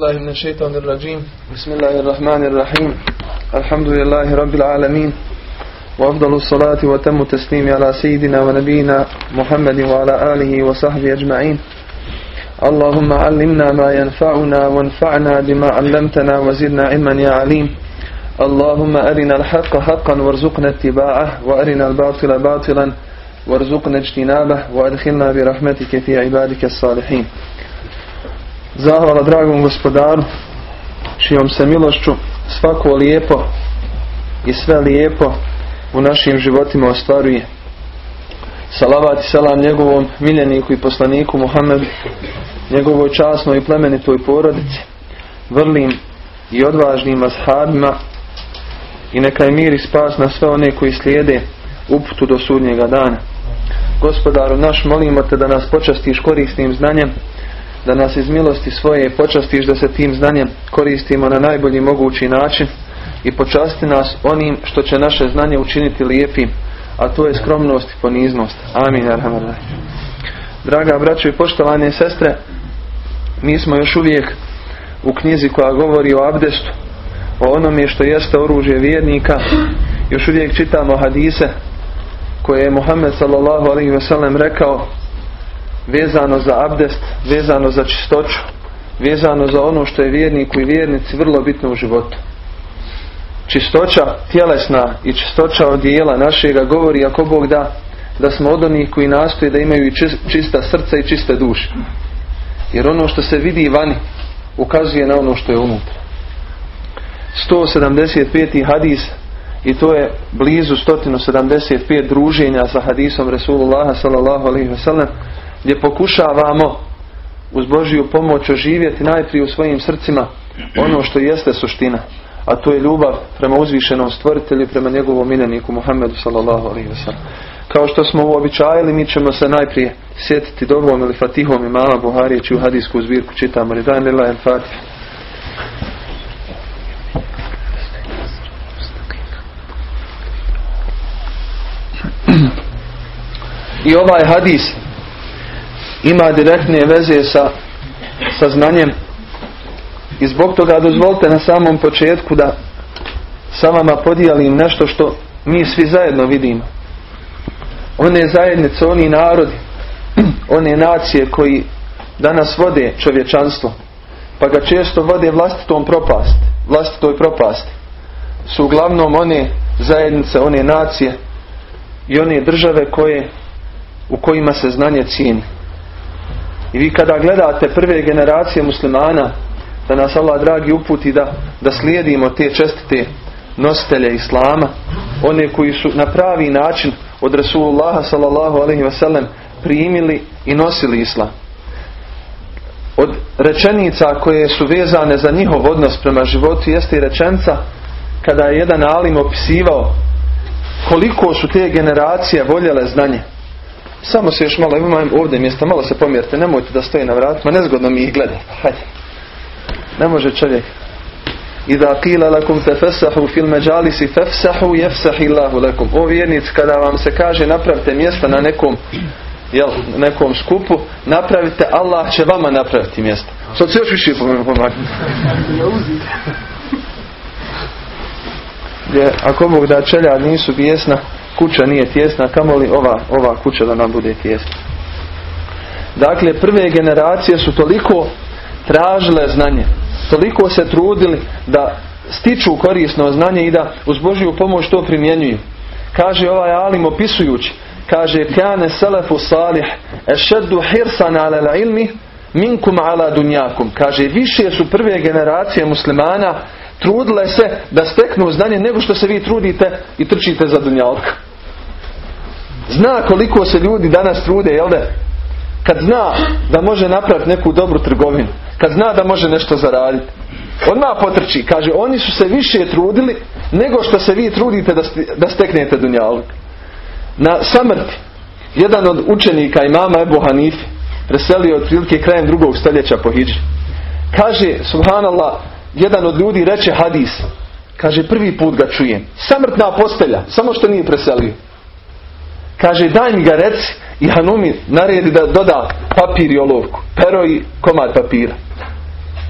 الله من الشيطان الرجيم. بسم الله الرحمن الرحيم. الحمد لله رب العالمين. وأفضل الصلاة وتم التسليم على سيدنا ونبينا محمد وعلى آله وصحبه أجمعين. اللهم علمنا ما ينفعنا وانفعنا بما علمتنا وزدنا علما يا عليم. اللهم أرنا الحق حقا وارزقنا اتباعه وأرنا الباطل باطلا وارزقنا اجتنابه وأدخلنا برحمتك في عبادك الصالحين. Zahvala dragom gospodaru, čijom se milošću svako lijepo i sve lijepo u našim životima ostvaruje. Salavat i salam njegovom miljeniku i poslaniku Muhammedu, njegovoj časnoj i plemenitoj porodici, vrlim i odvažnim ashabima i neka je mir i spas na sve one koji slijede uputu do sudnjega dana. Gospodaru naš, molimo te da nas počastiš korisnim znanjem, da nas iz milosti svoje počastiš da se tim znanjem koristimo na najbolji mogući način i počasti nas onim što će naše znanje učiniti lijepim, a to je skromnost i poniznost. Amin. Draga braćo i poštovane sestre, mi smo još uvijek u knjizi koja govori o abdestu, o onome što jeste oružje vjernika, još uvijek čitamo hadise koje je Muhammed sallallahu rekao vezano za abdest, vezano za čistoću, vezano za ono što je vjerniku i vjernici vrlo bitno u životu. Čistoća tjelesna i čistoća od dijela našega govori ako Bog da da smo od onih koji nastoje da imaju čista srca i čiste duše. Jer ono što se vidi vani ukazuje na ono što je unutra. 175. hadis i to je blizu 175 druženja sa hadisom Resulullaha sallallahu alaihi wa sallam gdje pokušavamo uz Božiju pomoć oživjeti najprije u svojim srcima ono što jeste suština, a to je ljubav prema uzvišenom stvoritelju prema njegovom miljeniku Muhammedu sallallahu alaihi. Kao što smo uobičajili, mi ćemo se najprije sjetiti dobrom ili fatihom imama Buharije, čiju hadijsku zbirku čitamo. Ridan lila el fatih. I ovaj hadis ima direktne veze sa, sa znanjem i zbog toga dozvolite na samom početku da sa vama podijelim nešto što mi svi zajedno vidimo. One zajednice, oni narodi, one nacije koji danas vode čovječanstvo, pa ga često vode vlastitom propast, vlastitoj propasti, su uglavnom one zajednice, one nacije i one države koje u kojima se znanje cijeni. I vi kada gledate prve generacije muslimana, da nas Allah dragi uputi da, da slijedimo te čestite nositelje Islama, one koji su na pravi način od Rasulullaha sallallahu alaihi wasallam primili i nosili Islam. Od rečenica koje su vezane za njihov odnos prema životu jeste i rečenca kada je jedan alim opisivao koliko su te generacije voljele znanje. Samo se još malo, imam ovdje mjesta, malo se pomjerite, nemojte da stoji na vratima, nezgodno mi ih gledaj. Hajde. Ne može čovjek. Iza qila lakum tefesahu fil međalisi fefsahu jefsahi Allahu lakum. O vjernici, kada vam se kaže napravite mjesta na nekom jel, nekom skupu, napravite, Allah će vama napraviti mjesto. Sad se još više pomagati. Gdje, ako Bog da čelja nisu bijesna, kuća nije tjesna, kamoli ova, ova kuća da nam bude tjesna. Dakle, prve generacije su toliko tražile znanje, toliko se trudili da stiču korisno znanje i da uz Božju pomoć to primjenjuju. Kaže ovaj alim opisujući, kaže kane selefu salih ešeddu hirsan ala ilmi minkum ala dunjakum. Kaže više su prve generacije muslimana trudile se da steknu znanje nego što se vi trudite i trčite za dunjalka. Zna koliko se ljudi danas trude, jel da? Kad zna da može napraviti neku dobru trgovinu, kad zna da može nešto zaraditi, odmah potrči. Kaže, oni su se više trudili nego što se vi trudite da, da steknete dunjaluk. Na samrti, jedan od učenika imama Ebu Hanifi preselio otprilike krajem drugog stoljeća po Hidži. Kaže, subhanallah, jedan od ljudi reče hadis. Kaže, prvi put ga čujem. Samrtna postelja, samo što nije preselio. Kaže, daj mi ga reci i Hanumi naredi da doda papir i olovku, pero i komad papira.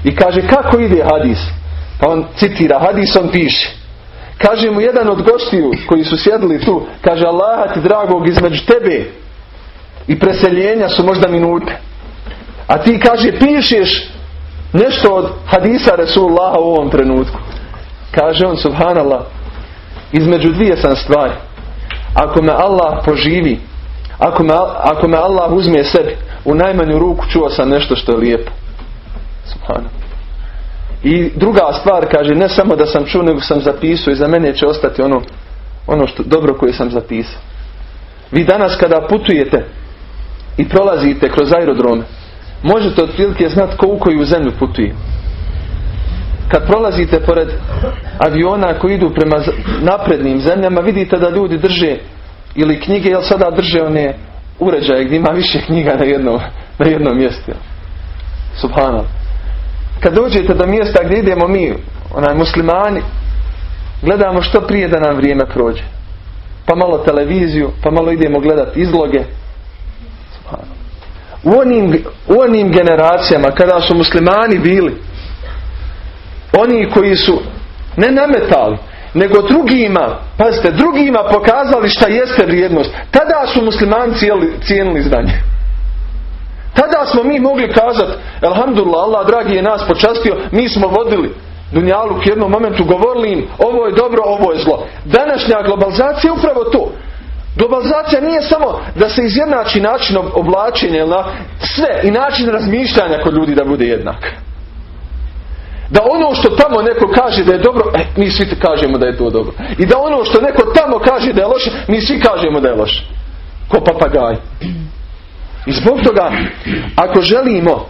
I kaže kako ide hadis? Pa on citira hadis, on piše. Kaže mu jedan od gostiju koji su sjedili tu, kaže Allaha ti dragog između tebe i preseljenja su možda minute. A ti kaže pišeš nešto od hadisa Resulullaha u ovom trenutku. Kaže on subhanallah između dvije sam stvari. Ako me Allah poživi, ako me, ako me Allah uzme sebi, u najmanju ruku čuo sam nešto što je lijepo. Subhanallah. I druga stvar kaže, ne samo da sam čuo, nego sam zapisao i za mene će ostati ono, ono što, dobro koje sam zapisao. Vi danas kada putujete i prolazite kroz aerodrome, možete otprilike znati ko u koju zemlju putuje. Kad prolazite pored aviona koji idu prema naprednim zemljama, vidite da ljudi drže ili knjige, jel sada drže one uređaje gdje ima više knjiga na jednom, na jednom mjestu. Subhanallah. Kad dođete do mjesta gdje idemo mi, onaj muslimani, gledamo što prije da nam vrijeme prođe. Pa malo televiziju, pa malo idemo gledati izloge. U onim, u onim generacijama kada su muslimani bili, oni koji su ne nametali, nego drugima, pazite, drugima pokazali šta jeste vrijednost. Tada su muslimani cijenili znanje. Tada smo mi mogli kazati, Alhamdulillah, Allah dragi je nas počastio, mi smo vodili Dunjalu u jednom momentu, govorili im, ovo je dobro, ovo je zlo. Današnja globalizacija je upravo to. Globalizacija nije samo da se izjednači način oblačenja sve i način razmišljanja kod ljudi da bude jednak. Da ono što tamo neko kaže da je dobro, e, mi svi kažemo da je to dobro. I da ono što neko tamo kaže da je loše, mi svi kažemo da je loše. Ko papagaj. I zbog toga, ako želimo,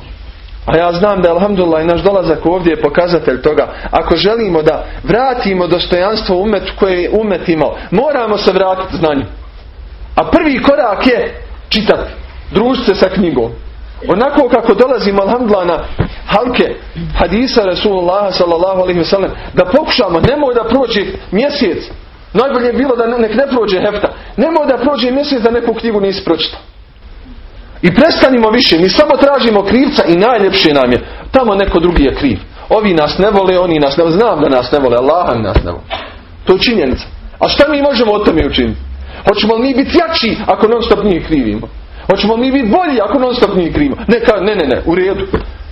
a ja znam da alhamdulillah i naš dolazak ovdje je pokazatelj toga, ako želimo da vratimo dostojanstvo umetu koje je umet imao, moramo se vratiti znanju. A prvi korak je čitati, družiti sa knjigom. Onako kako dolazimo alhamdulillah halke hadisa Rasulullah sallallahu alaihi wasallam da pokušamo, nemoj da prođe mjesec. Najbolje je bilo da nek ne prođe hefta. Nemoj da prođe mjesec da neku knjigu nisi pročitao. I prestanimo više, mi samo tražimo krivca i najljepše nam je. Tamo neko drugi je kriv. Ovi nas ne vole, oni nas ne vole. Znam da nas ne vole, Allah nas ne vole. To je činjenica. A šta mi možemo o tome učiniti? Hoćemo li mi biti jači ako non stop njih krivimo? Hoćemo mi biti bolji ako non stop njih krivimo? Ne, ne, ne, ne, u redu.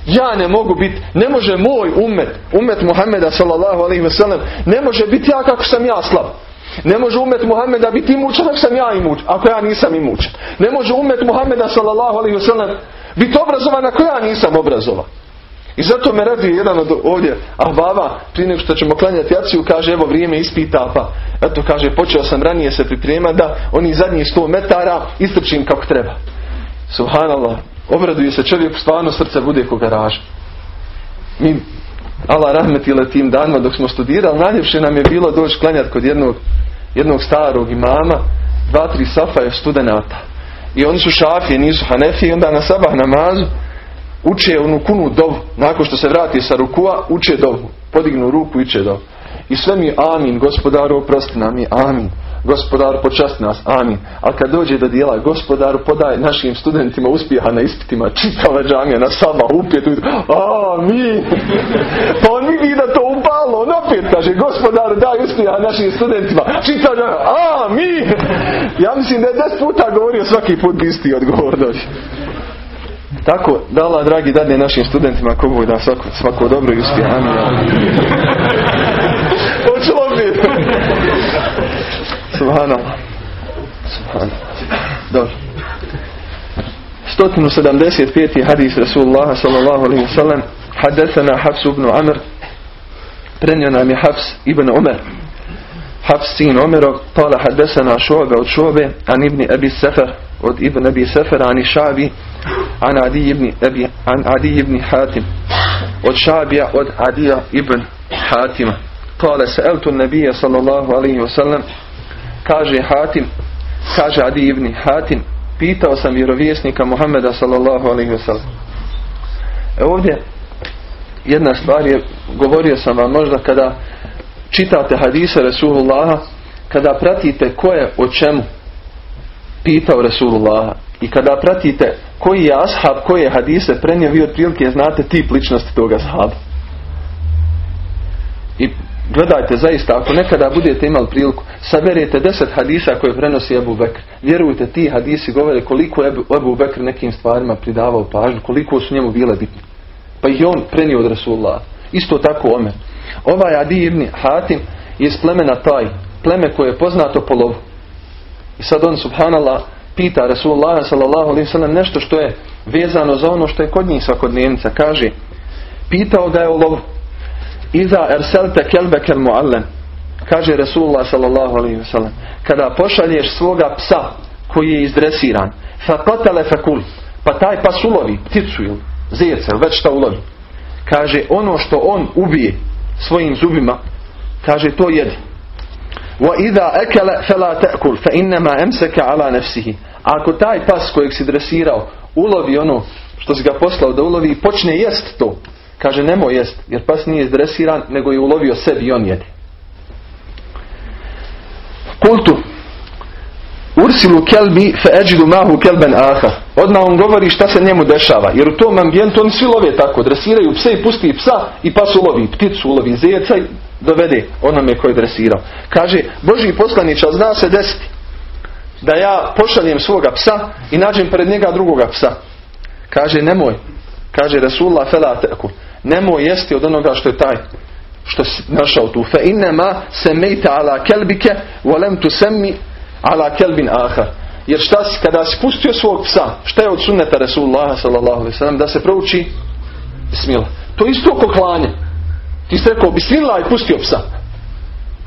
Ja ne mogu biti, ne može moj umet, umet Muhammeda sallallahu alaihi sellem, ne može biti ja kako sam ja slab. Ne može umet Muhameda biti imućan ako sam ja imuć, ako ja nisam imućan. Ne može umet Muhameda sallallahu alaihi wasallam biti obrazovan ako ja nisam obrazovan. I zato me radi jedan od ovdje baba, prije nego što ćemo klanjati jaciju, kaže evo vrijeme ispita, pa eto kaže počeo sam ranije se pripremati da oni zadnjih 100 metara istrčim kako treba. Subhanallah, obraduje se čovjek, stvarno srce bude ko garaž. Mi, Allah rahmetile tim danima dok smo studirali, najljepše nam je bilo doći klanjati kod jednog jednog starog imama, dva, tri safa je studenata. I oni su šafije, nisu hanefije, onda na sabah namazu uče onu kunu dovu. Nakon što se vrati sa rukua, uče dovu. Podignu ruku uče dovu. I sve mi amin, gospodaru oprosti nam je amin. Gospodaru počasti nas, amin. A kad dođe do dijela, gospodaru podaj našim studentima uspjeha na ispitima, čitava džamija na sama upjet, amin. Pa on vidi da to upalo, on opet kaže, gospodaru daj uspjeha našim studentima, čitava džamija, amin. Ja mislim da je deset puta govorio svaki put isti odgovor dođe. Tako, da Allah, dragi, dadne našim studentima kogu da svako, svako dobro i uspije. Amin. Subhanallah. Subhanallah. Dobro. 175. hadis Rasulullah sallallahu alaihi wa sallam حدثنا حفص بن عمر prenio nam je Hafs ibn Umar Hafs sin Umarov قال حدثنا شعبة od šu'be عن ابن أبي السفر od ibn Abi Safar عن الشعبي عن عدي ibn أبي عن عدي ibn Hatim od šabija od Adija ibn Hatima قال سألت النبي صلى الله عليه وسلم kaže Hatim, kaže Adi ibn Hatim, pitao sam vjerovjesnika Muhammeda sallallahu alaihi wa sallam. E ovdje jedna stvar je, govorio sam vam možda kada čitate hadise Resulullaha, kada pratite ko je o čemu pitao Resulullaha I kada pratite koji je ashab, koje je hadise prenio, vi otprilike znate tip ličnosti toga ashaba. I gledajte zaista, ako nekada budete imali priliku, saberete deset hadisa koje prenosi Ebu Bekr. Vjerujte, ti hadisi govore koliko je Ebu Bekr nekim stvarima pridavao pažnju, koliko su njemu bile bitne. Pa i on prenio od Rasulullah. Isto tako Omer. Ovaj Adi ibn Hatim je iz plemena taj, pleme koje je poznato po lovu. I sad on, subhanallah, pita Rasulullah sallam nešto što je vezano za ono što je kod njih svakodnevnica. Kaže, pitao ga je o lovu. Iza erselte kelbekel muallen. Kaže Rasulullah sallallahu alaihi sallam. Kada pošalješ svoga psa koji je izdresiran. Fa kotele fakul. Pa taj pas ulovi pticu ili zirce ili već šta ulovi. Kaže ono što on ubije svojim zubima. Kaže to jedi. وَإِذَا أَكَلَ فَلَا تَأْكُلْ فَإِنَّمَا أَمْسَكَ عَلَى نَفْسِهِ Ako taj pas kojeg si dresirao ulovi ono što si ga poslao da ulovi i počne jest to, kaže nemoj jest, jer pas nije izdresiran, nego je ulovio sebi i on jede. Kultu Ursilu kelbi fe eđidu mahu kelben aha. Odmah on govori šta se njemu dešava. Jer u tom ambijentu oni svi love tako. Dresiraju pse i pusti psa i pas ulovi. Pticu ulovi zeca i dovede onome koji je dresirao. Kaže, Boži poslanić, ali zna se desiti da ja pošaljem svoga psa i nađem pred njega drugoga psa. Kaže, nemoj. Kaže Rasulullah felateku. Nemoj jesti od onoga što je taj što si našao tu. Fe innema se mejta ala kelbike volem tu semi ala kelbin aha. Jer šta si, kada si pustio svog psa, šta je od sunneta alaihi sallam, da se prouči bismillah. To je isto ko klanje. Ti si rekao bismillah i pustio psa.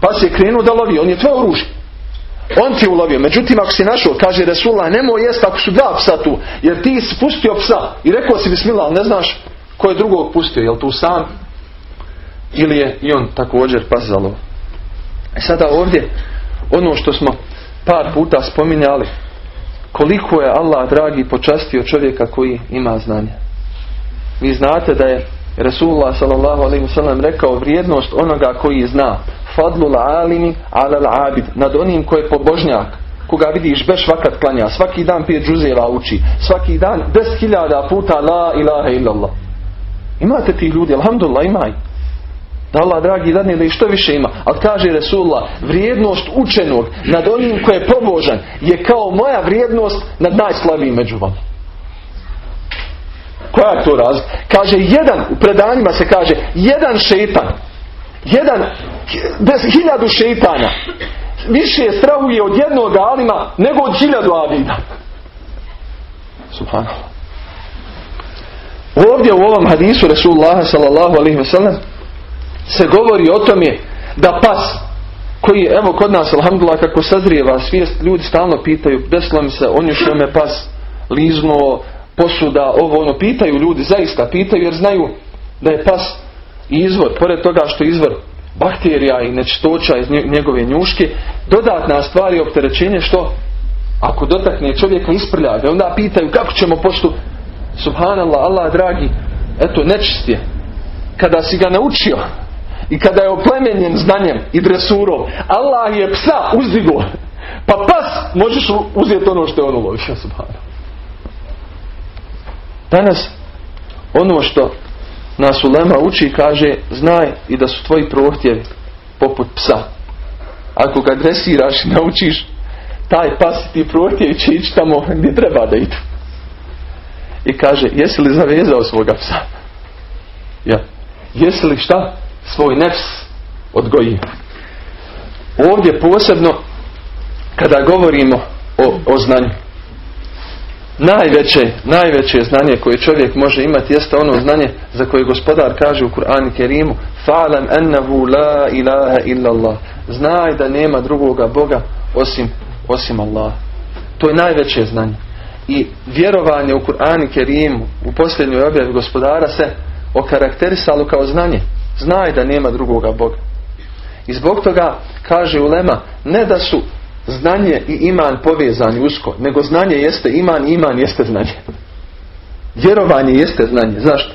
Pa si je krenuo da lovi, on je tvoje oružje. On ti je ulovio. Međutim, ako si našao, kaže Resulullah, nemoj jest ako su dva psa tu. Jer ti si pustio psa i rekao si bismillah, ne znaš ko je drugog pustio. Je li tu sam? Ili je i on također pas za lov. E sada ovdje, ono što smo par puta spominjali, koliko je Allah dragi počastio čovjeka koji ima znanje. Vi znate da je Resulullah wasallam rekao vrijednost onoga koji zna. Fadlul alimi alal abid. Nad onim koji je pobožnjak. Koga vidiš beš vakat klanja. Svaki dan pije džuzeva uči. Svaki dan deset hiljada puta la ilaha illallah. Imate ti ljudi, alhamdulillah imaj. Da Allah dragi dadne da i što više ima. Ali kaže Resulullah, vrijednost učenog nad onim koji je pobožan je kao moja vrijednost nad najslabijim među vama. Koja je to razlika? Kaže jedan, u predanjima se kaže, jedan šeitan, jedan, bez hiljadu šeitana, više strahuje od jednog alima nego od hiljadu abida. Subhanallah. Ovdje u ovom hadisu Rasulullah sallallahu alaihi se govori o tome da pas koji, evo kod nas, alhamdulillah, kako sazrijeva svijest, ljudi stalno pitaju, desilo mi se, on je što me pas liznuo, posuda, ovo ono, pitaju ljudi, zaista pitaju jer znaju da je pas izvor, pored toga što je izvor bakterija i nečistoća iz njegove njuške, dodatna stvar je opterećenje što ako dotakne čovjeka isprlja ga, onda pitaju kako ćemo pošto subhanallah, Allah dragi, eto nečist je. Kada si ga naučio i kada je oplemenjen znanjem i dresurom, Allah je psa uzdigo. Pa pas možeš uzeti ono što je on ulovio, subhanallah. Danas ono što nas ulema uči kaže znaj i da su tvoji prohtjevi poput psa. Ako ga dresiraš i naučiš taj pas i ti prohtjevi će ići tamo gdje treba da idu. I kaže jesi li zavezao svoga psa? Ja. Jesi li šta? Svoj nefs odgojio. Ovdje posebno kada govorimo o, o znanju najveće, najveće znanje koje čovjek može imati jeste ono znanje za koje gospodar kaže u Kur'anu Kerimu fa'lam ennehu la ilaha illa Allah znaj da nema drugoga Boga osim, osim Allah to je najveće znanje i vjerovanje u Kur'anu Kerimu u posljednjoj objavi gospodara se okarakterisalo kao znanje znaj da nema drugoga Boga i zbog toga kaže Ulema ne da su znanje i iman povezani usko, nego znanje jeste iman, iman jeste znanje. Vjerovanje jeste znanje. Zašto?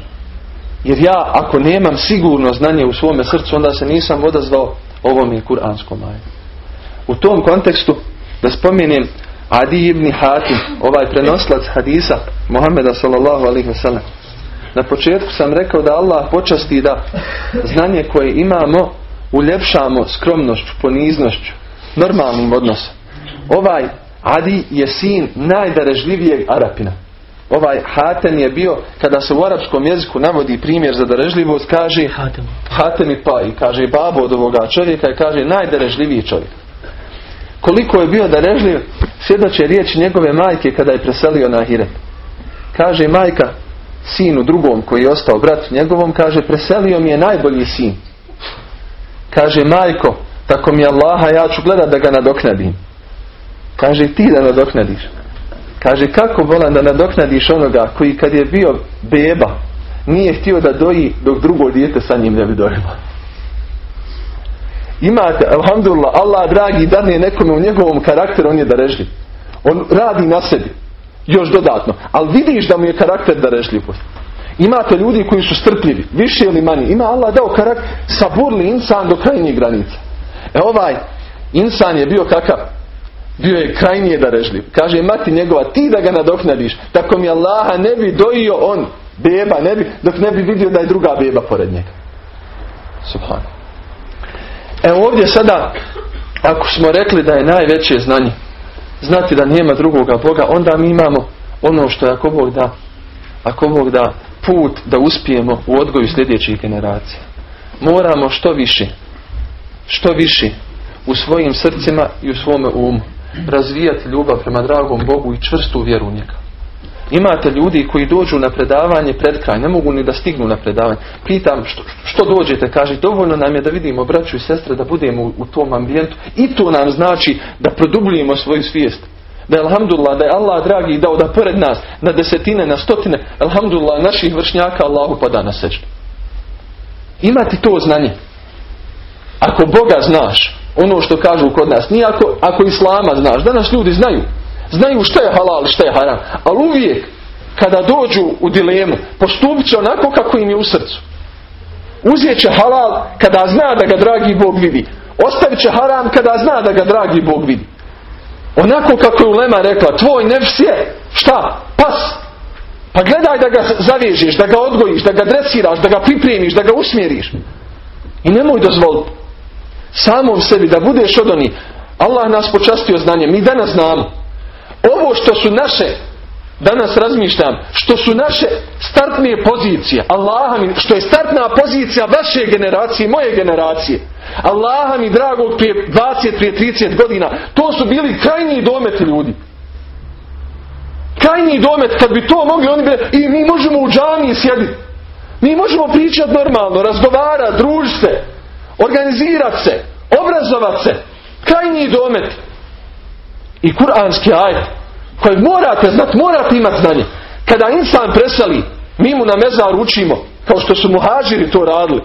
Jer ja ako nemam sigurno znanje u svome srcu, onda se nisam odazvao ovom je kuranskom ajetu. U tom kontekstu da spomenem Adi ibn Hatim, ovaj prenoslac hadisa Muhammeda sallallahu alaihi wasallam. Na početku sam rekao da Allah počasti da znanje koje imamo uljepšamo skromnošću, poniznošću, normalnim odnosom. Ovaj Adi je sin najdarežljivijeg Arapina. Ovaj Hatem je bio, kada se u arapskom jeziku navodi primjer za darežljivost, kaže Hatem i pa i kaže babo od ovoga čovjeka i kaže najdarežljiviji čovjek. Koliko je bio darežljiv, svjedoče riječ njegove majke kada je preselio na Hiret. Kaže majka sinu drugom koji je ostao brat njegovom, kaže preselio mi je najbolji sin. Kaže majko, tako mi Allaha ja ću gledat da ga nadoknadim. Kaže ti da nadoknadiš. Kaže kako volam da nadoknadiš onoga koji kad je bio beba nije htio da doji dok drugo dijete sa njim ne bi dojelo. Imate, alhamdulillah, Allah dragi je nekome u njegovom karakteru, on je darežljiv. On radi na sebi. Još dodatno. Ali vidiš da mu je karakter darežljivost. Imate ljudi koji su strpljivi, više ili manje. Ima Allah dao karakter, saburli insan do krajnjih granica. E ovaj insan je bio kakav? Bio je krajnije darežljiv. Kaže mati njegova, ti da ga nadoknadiš. Tako mi Allaha ne bi dojio on, beba, ne bi, dok ne bi vidio da je druga beba pored njega. Subhano. E ovdje sada, ako smo rekli da je najveće znanje, znati da nema drugoga Boga, onda mi imamo ono što je ako Bog da, ako Bog da put da uspijemo u odgoju sljedećih generacija. Moramo što više, što više u svojim srcima i u svome umu razvijati ljubav prema dragom Bogu i čvrstu vjeru u njega. Imate ljudi koji dođu na predavanje pred kraj, ne mogu ni da stignu na predavanje. Pitam što, što dođete, kaže dovoljno nam je da vidimo braću i sestre da budemo u, tom ambijentu i to nam znači da produbljujemo svoju svijest. Da je alhamdulillah, da je Allah dragi dao da pored nas na desetine, na stotine, alhamdulillah naših vršnjaka Allahu pada na seždu. Imati to znanje. Ako Boga znaš, ono što kažu kod nas, nije ako, ako Islama znaš, danas ljudi znaju. Znaju što je halal, što je haram. Ali uvijek kada dođu u dilemu, postupit će onako kako im je u srcu. Uzjet će halal kada zna da ga dragi Bog vidi. Ostavit će haram kada zna da ga dragi Bog vidi. Onako kako je Ulema rekla, tvoj nefs je, šta? Pas. Pa gledaj da ga zavježiš, da ga odgojiš, da ga dresiraš, da ga pripremiš, da ga usmjeriš. I nemoj dozvoliti samom sebi da budeš od onih. Allah nas počastio znanjem. Mi danas znamo. Ovo što su naše danas razmišljam, što su naše startne pozicije, Allaha mi, što je startna pozicija vaše generacije, moje generacije, Allaha mi dragog prije 20, prije 30 godina, to su bili krajnji dometi ljudi. Krajnji domet, kad bi to mogli, oni bi i mi možemo u džami sjediti. Mi možemo pričati normalno, razgovarati, družiti se, organizirati se, obrazovati se. Krajnji domet. I kuranski ajet kojeg morate znati, morate imati znanje. Kada insan presali, mi mu na mezar učimo, kao što su muhađiri to radili.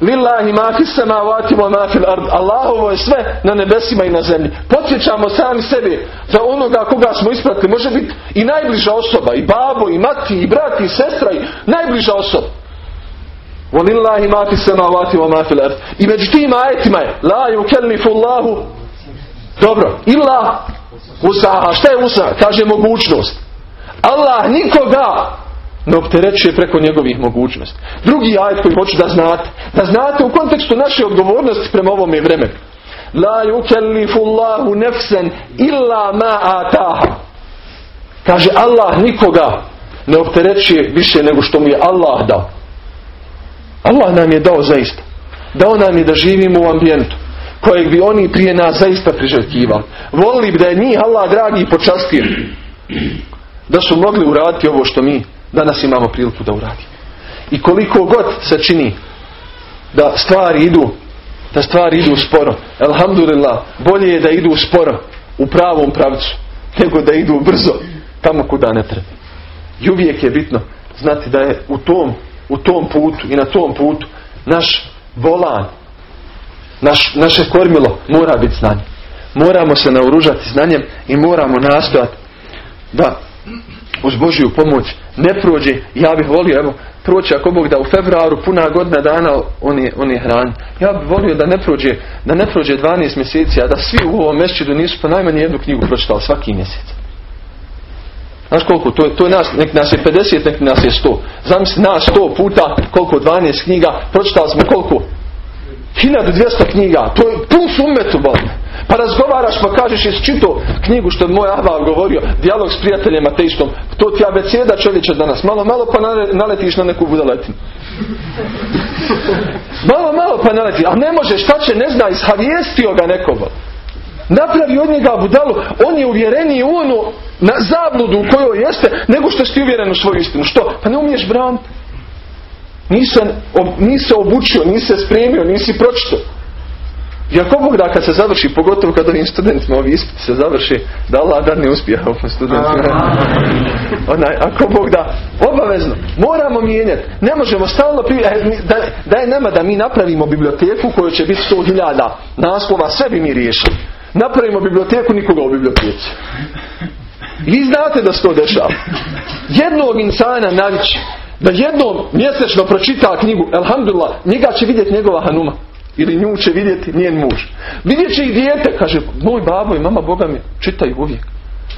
Lillahi ma fis samawati wa ma fil ard. Allahovo je sve na nebesima i na zemlji. Podsjećamo sami sebi za onoga koga smo ispratili. Može biti i najbliža osoba, i babo, i mati, i brat, i sestra, i najbliža osoba. Walillahi ma fis samawati wa ma fil ard. I među tim ajetima je la yukallifu Allahu dobro, illa Usaha, šta je usa? Kaže mogućnost. Allah nikoga ne opterećuje preko njegovih mogućnosti. Drugi ajet koji hoću da znate. Da znate u kontekstu naše odgovornosti prema ovome vremenu. La yukellifu Allahu nefsen illa ma ataha. Kaže Allah nikoga ne opterećuje više nego što mu je Allah dao. Allah nam je dao zaista. Dao nam je da živimo u ambijentu kojeg bi oni prije nas zaista priželjkivali. Volili bi da je njih Allah dragi počastio. Da su mogli uraditi ovo što mi danas imamo priliku da uradimo. I koliko god se čini da stvari idu da stvari idu sporo. Alhamdulillah, bolje je da idu sporo u pravom pravcu nego da idu brzo tamo kuda ne treba. I uvijek je bitno znati da je u tom, u tom putu i na tom putu naš volan naš, naše kormilo mora biti znanje. Moramo se naoružati znanjem i moramo nastojati da uz Božju pomoć ne prođe, ja bih volio, evo, proći ako Bog da u februaru puna godina dana on je, on je hran. Ja bih volio da ne prođe, da ne prođe 12 mjeseci, a da svi u ovom mjesečidu nisu po najmanje jednu knjigu pročitali svaki mjesec. Znaš koliko? To, to je nas, nek nas je 50, nek nas je 100. Zamisli nas 100 puta, koliko 12 knjiga, pročitali smo koliko? 1200 knjiga. To je pun sumetu, Pa razgovaraš pa kažeš jesi čito knjigu što je moj Ahval govorio, dijalog s prijateljem ateistom. To ti abeceda čovječe danas. Malo, malo pa naletiš na neku budaletinu. Malo, malo pa naleti. A ne može, šta će, ne zna, ishavijestio ga nekoga. Napravi od njega budalu, on je uvjereniji u onu na zabludu u kojoj jeste, nego što si uvjeren u svoju istinu. Što? Pa ne umiješ braniti. Nisi, nisi obučio, nisi se spremio, nisi pročito. I ako Bog da kad se završi, pogotovo kad ovim studentima ovi ispiti se završi, da Allah da ne uspije ovim studentima. Onaj, ako Bog da, obavezno, moramo mijenjati. Ne možemo stalno e, da, da je nama da mi napravimo biblioteku koju će biti sto hiljada naslova, sve bi mi riješili. Napravimo biblioteku, nikoga u biblioteci. Vi znate da se to dešava. Jednog insana navići da jednom mjesečno pročita knjigu, elhamdulillah, njega će vidjeti njegova hanuma. Ili nju će vidjeti njen muž. Vidjet će i dijete, kaže, moj babo i mama Boga mi čitaju uvijek.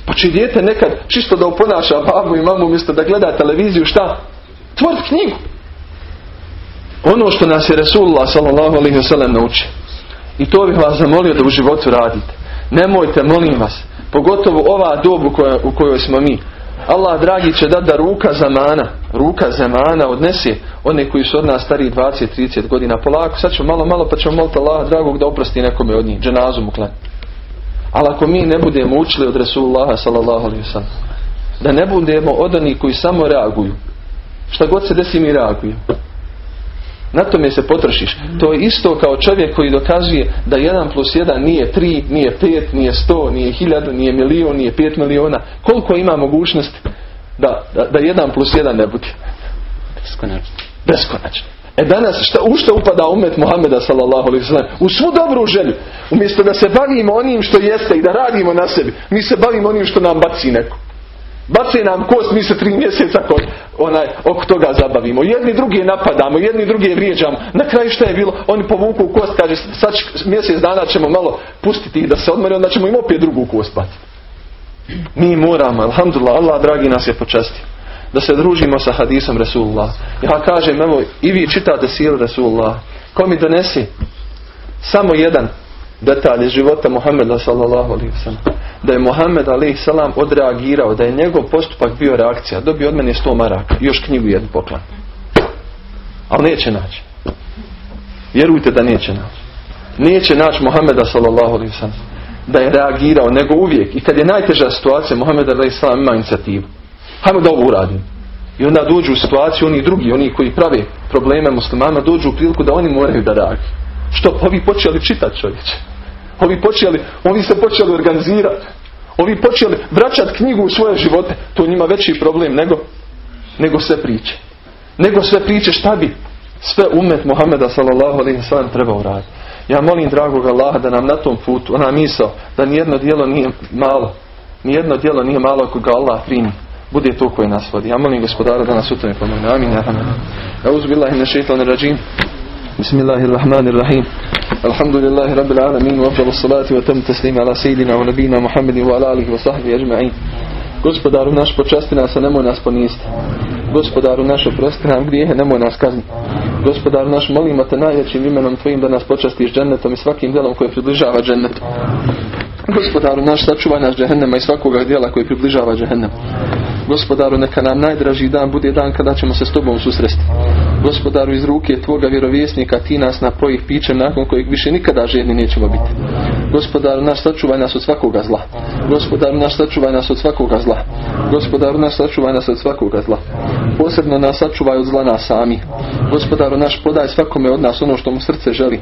Pa će dijete nekad čisto da uponaša babu i mamu umjesto da gleda televiziju, šta? Tvrt knjigu. Ono što nas je Resulullah s.a.v. nauči. I to bih vas zamolio da u životu radite. Nemojte, molim vas, pogotovo ova dobu u kojoj smo mi, Allah dragi će da da ruka zamana, ruka zamana odnese one koji su od nas stariji 20-30 godina polako. Sad ćemo malo, malo pa ćemo moliti Allah dragog da oprosti nekome od njih, dženazu mu klan. Ali ako mi ne budemo učili od Resulullaha sallallahu alaihi da ne budemo od onih koji samo reaguju, šta god se desi mi reagujemo. Na tome se potrošiš. To je isto kao čovjek koji dokazuje da 1 plus 1 nije 3, nije 5, nije 100, nije 1000, nije milion, nije 5 miliona. Koliko ima mogućnosti da, da, da 1 plus 1 ne bude? Beskonačno. Beskonačno. E danas šta, u što upada umet Muhameda sallallahu alaihi sallam? U svu dobru želju. Umjesto da se bavimo onim što jeste i da radimo na sebi, mi se bavimo onim što nam baci neko. Baci nam kost, mi se tri mjeseca kod, onaj, oko toga zabavimo. Jedni drugi napadamo, jedni drugi vrijeđamo. Na kraju šta je bilo? Oni povuku kost, kaže, sad mjesec dana ćemo malo pustiti ih da se odmori, onda ćemo im opet drugu kost baciti. Mi moramo, alhamdulillah, Allah dragi nas je počastio. Da se družimo sa hadisom Rasulullah. Ja kažem, evo, i vi čitate silu Rasulullah. Ko mi donesi? Samo jedan detalj iz života Muhammeda sallallahu alaihi Da je alaihi salam odreagirao, da je njegov postupak bio reakcija. Dobio od mene sto maraka i još knjigu jednu poklan. Ali neće naći. Vjerujte da neće naći. Neće naći sallallahu alaihi da je reagirao, nego uvijek. I kad je najteža situacija, alaihi salam ima inicijativu. Hajmo da ovo uradim. I onda dođu u situaciju oni drugi, oni koji prave probleme muslimama, dođu u priliku da oni moraju da reaguju. Što? Ovi počeli čitati čovječe. Ovi počeli, ovi se počeli organizirati. Ovi počeli vraćati knjigu u svoje živote. To njima veći problem nego, nego sve priče. Nego sve priče šta bi sve umet Muhameda sallallahu alaihi sallam trebao raditi. Ja molim dragog Allaha da nam na tom putu, ona misao, da nijedno djelo nije malo. Nijedno djelo nije malo ako ga Allah primi. Bude to koje nas vodi. Ja molim gospodara da nas u tome pomogne. Amin. Auzu billahi rajim. Bismillahirrahmanirrahim. الله الرحمن الرحيم Wa لله رب العالمين tam الصلاة ala تسليم wa سيدنا ونبينا wa ala alihi wa sahbihi ajma'in. Gospodaru naš počasti nas, a nemoj nas ponisti. Gospodaru naš oprosti nam grijehe, nemoj nas kazni. Gospodaru naš molimo te najvećim imenom tvojim da nas počastiš džennetom i svakim djelom koje približava džennetu. Gospodaru naš sačuvaj nas džehennema i svakoga djela koji približava džehennem. Gospodaru neka nam najdraži dan bude dan kada ćemo se s tobom susresti. Gospodaru iz ruke Tvoga vjerovjesnika ti nas napojih pićem nakon kojeg više nikada žedni nećemo biti. Gospodaru naš sačuvaj nas od svakoga zla. Gospodaru naš sačuvaj nas od svakoga zla. Gospodaru naš sačuvaj nas od svakoga zla. Posebno nas sačuvaj od zla nas sami. Gospodaru naš podaj svakome od nas ono što mu srce želi.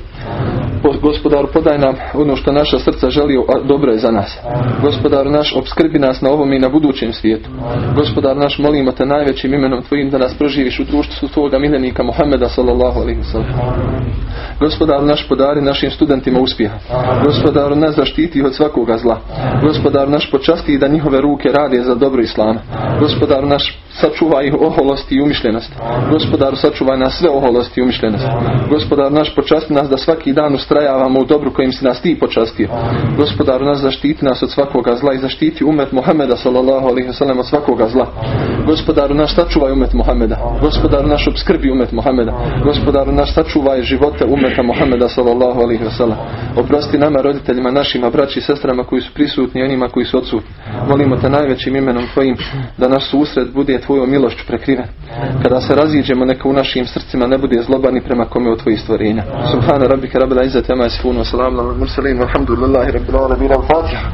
Gospodaru podaj nam ono što naša srca želi, a dobro je za nas. Gospodaru naš obskrbi nas na ovom i na budućem svijetu. Gospodaru naš molimo te najvećim imenom tvojim da nas proživiš u društvu tvoga miljenika Muhammeda sallallahu alaihi Gospodaru naš podari našim studentima uspjeha. Gospodaru nas zaštiti od svakoga zla. Gospodaru naš počasti da njihove ruke rade za dobro islama. Gospodaru naš sačuvaj oholosti i umišljenosti. Gospodaru sačuvaj nas sve oholosti i umišljenosti. Gospodaru naš počasti nas da svaki dan ustrajavamo u dobru kojim si nas ti počastio. Gospodaru nas zaštiti nas od svakoga zla i zaštiti umet Muhameda sallallahu alaihi wasallam od svakoga zla. Gospodaru naš sačuvaj umet Muhameda. Gospodaru naš obskrbi umet Muhameda. Gospodaru naš sačuvaj živote umeta Muhameda sallallahu alaihi wasallam. Oprosti nama roditeljima našima, braći i sestrama koji su prisutni i onima koji su odsutni. Molimo te najvećim imenom tvojim da naš susret bude tvojom milošću prekriven. Kada se raziđemo neka u našim srcima ne bude zlobani prema kome od tvojih stvorenja. Subhana rabbika rabbil تما وسلام على المرسلين والحمد لله رب العالمين. الفاتحة.